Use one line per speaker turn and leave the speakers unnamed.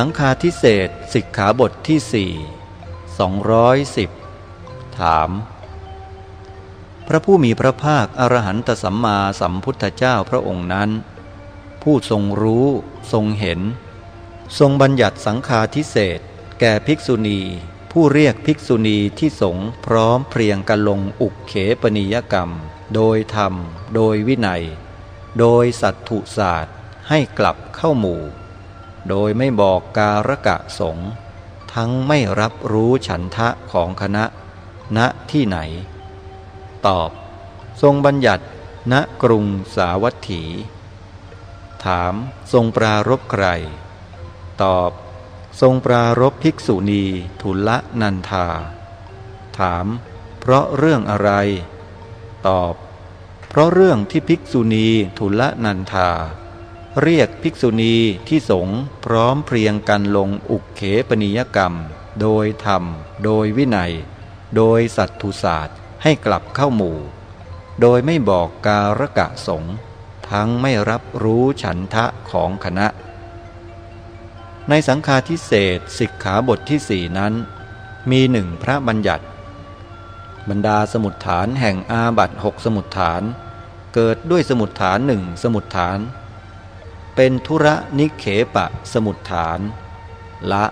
สังฆาทิเศษสิกขาบทที่สี่สองร้อยสิบถาม พระผู้มีพระภาคอรหันตสัมมาสัมพุทธเจ้าพระองค์นั้น ผู้ทรงรู้ทรงเห็น ทรงบัญญัติสังฆาทิเศษแก่ภิกษุณี ผู้เรียกภิกษุณีที่สงพร้อมเพรียงกันลงอุกเขปนิยกรรม โดยธรรม โดยวินัย โดยสัตถุศาสตร์ให้กลับเข้าหมู่ โดยไม่บอกการกะสงทั้งไม่รับรู้ฉันทะของคณะ ณที่ไหน ตอบ ทรงบัญญัติ ณกรุงสาวัตถี ถามทรงปรารบใคร ตอบ ทรงปรารบภิกษุณีทุลนันธา ถาม เพราะเรื่องอะไร ตอบ เพราะเรื่องที่ภิกษุณีทุลนันธา เรียกภิกษุณีที่สงพร้อมเพรียงกันลงอุกเขปนิยกรรม โดยธรรม โดยวินัย โดยสัตตุศาสตร์ให้กลับเข้าหมู่ โดยไม่บอกการกะสงทั้งไม่รับรู้ฉันทะของคณะ ในสังฆาทิเศษสิกขาบทที่สี่นั้น มีหนึ่งพระบัญญัติ บรรดาสมุดฐานแห่งอาบัตหกสมุดฐาน เกิดด้วยสมุดฐานหนึ่งสมุดฐาน เป็นธุระนิเขปะสมุดฐาน ละ